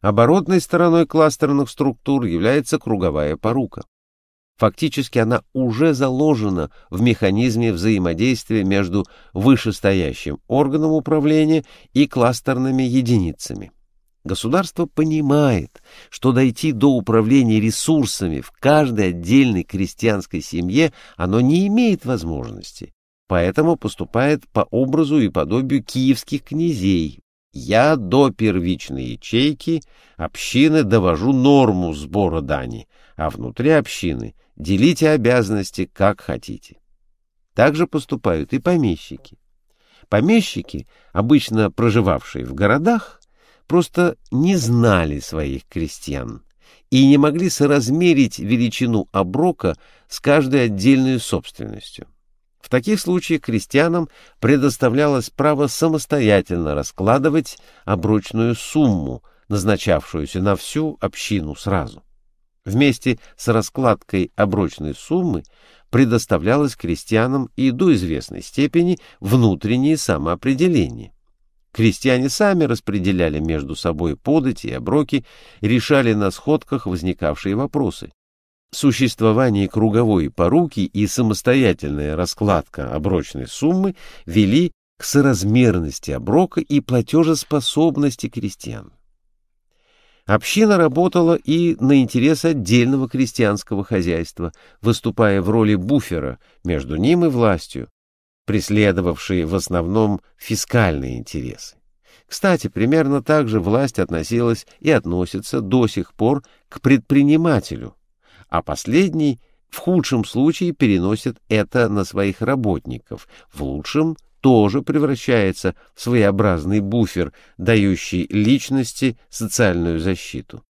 Оборотной стороной кластерных структур является круговая порука. Фактически она уже заложена в механизме взаимодействия между вышестоящим органом управления и кластерными единицами. Государство понимает, что дойти до управления ресурсами в каждой отдельной крестьянской семье оно не имеет возможности, поэтому поступает по образу и подобию киевских князей. Я до первичной ячейки общины довожу норму сбора дани, а внутри общины делите обязанности как хотите. Так же поступают и помещики. Помещики, обычно проживавшие в городах, просто не знали своих крестьян и не могли соразмерить величину оброка с каждой отдельной собственностью. В таких случаях крестьянам предоставлялось право самостоятельно раскладывать оброчную сумму, назначавшуюся на всю общину сразу. Вместе с раскладкой оброчной суммы предоставлялось крестьянам и до известной степени внутреннее самоопределение. Крестьяне сами распределяли между собой подати и оброки, решали на сходках возникавшие вопросы. Существование круговой поруки и самостоятельная раскладка оброчной суммы вели к соразмерности оброка и платежеспособности крестьян. Община работала и на интерес отдельного крестьянского хозяйства, выступая в роли буфера между ним и властью, преследовавшей в основном фискальные интересы. Кстати, примерно так же власть относилась и относится до сих пор к предпринимателю, а последний в худшем случае переносит это на своих работников, в лучшем тоже превращается в своеобразный буфер, дающий личности социальную защиту.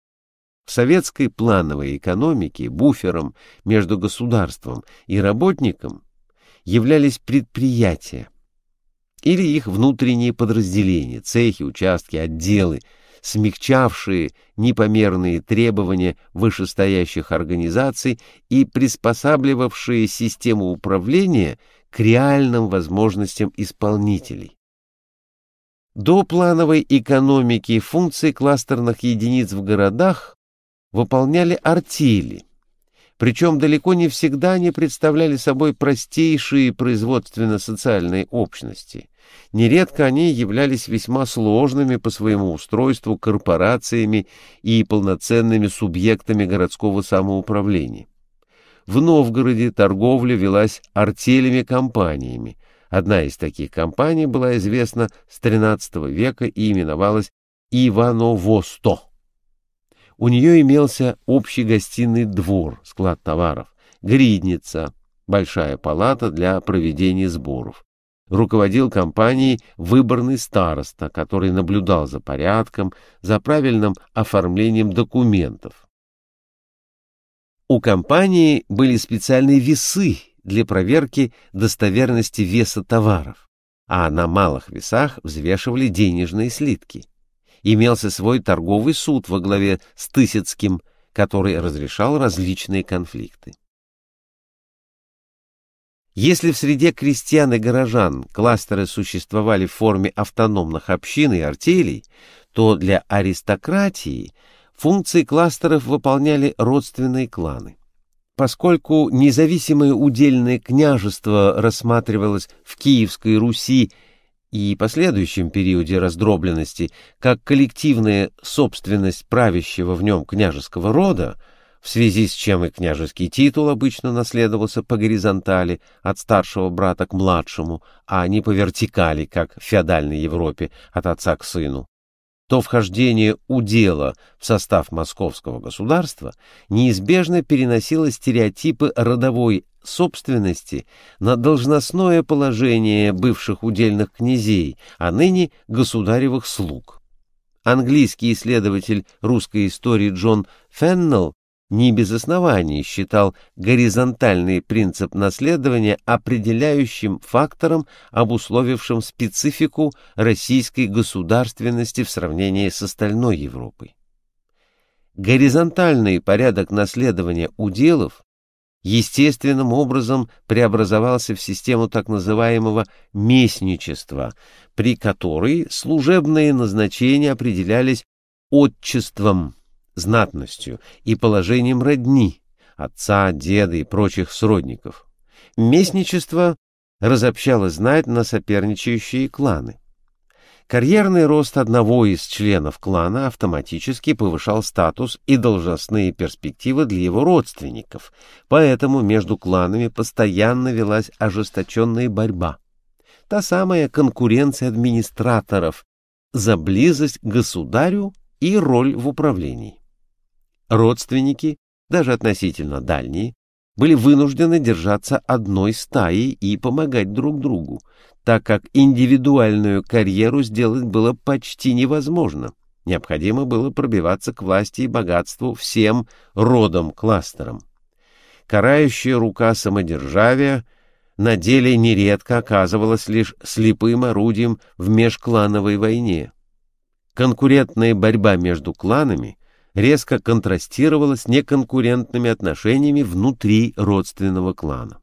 В советской плановой экономике буфером между государством и работником являлись предприятия или их внутренние подразделения, цехи, участки, отделы, смягчавшие непомерные требования вышестоящих организаций и приспосабливавшие систему управления к реальным возможностям исполнителей. До плановой экономики функции кластерных единиц в городах выполняли артели, причем далеко не всегда они представляли собой простейшие производственно-социальные общности. Нередко они являлись весьма сложными по своему устройству корпорациями и полноценными субъектами городского самоуправления. В Новгороде торговля велась артелями-компаниями. Одна из таких компаний была известна с XIII века и именовалась Иваново-100. У нее имелся общий гостиный двор, склад товаров, гридница, большая палата для проведения сборов. Руководил компанией выборный староста, который наблюдал за порядком, за правильным оформлением документов. У компании были специальные весы для проверки достоверности веса товаров, а на малых весах взвешивали денежные слитки. Имелся свой торговый суд во главе с Тысяцким, который разрешал различные конфликты. Если в среде крестьян и горожан кластеры существовали в форме автономных общин и артелей, то для аристократии – Функции кластеров выполняли родственные кланы. Поскольку независимое удельное княжество рассматривалось в Киевской Руси и последующем периоде раздробленности как коллективная собственность правящего в нем княжеского рода, в связи с чем и княжеский титул обычно наследовался по горизонтали от старшего брата к младшему, а не по вертикали, как в феодальной Европе, от отца к сыну, то вхождение удела в состав московского государства неизбежно переносило стереотипы родовой собственности на должностное положение бывших удельных князей, а ныне государевых слуг. Английский исследователь русской истории Джон Феннелл не без оснований считал горизонтальный принцип наследования определяющим фактором, обусловившим специфику российской государственности в сравнении с остальной Европой. Горизонтальный порядок наследования уделов естественным образом преобразовался в систему так называемого местничества, при которой служебные назначения определялись отчеством, знатностью и положением родни, отца, деда и прочих сродников. Местничество разобщало знать на соперничающие кланы. Карьерный рост одного из членов клана автоматически повышал статус и должностные перспективы для его родственников, поэтому между кланами постоянно велась ожесточенная борьба. Та самая конкуренция администраторов за близость к государю и роль в управлении. Родственники, даже относительно дальние, были вынуждены держаться одной стаей и помогать друг другу, так как индивидуальную карьеру сделать было почти невозможно. Необходимо было пробиваться к власти и богатству всем родом-кластерам. Карающая рука самодержавия на деле нередко оказывалась лишь слепым орудием в межклановой войне. Конкурентная борьба между кланами резко контрастировала с неконкурентными отношениями внутри родственного клана.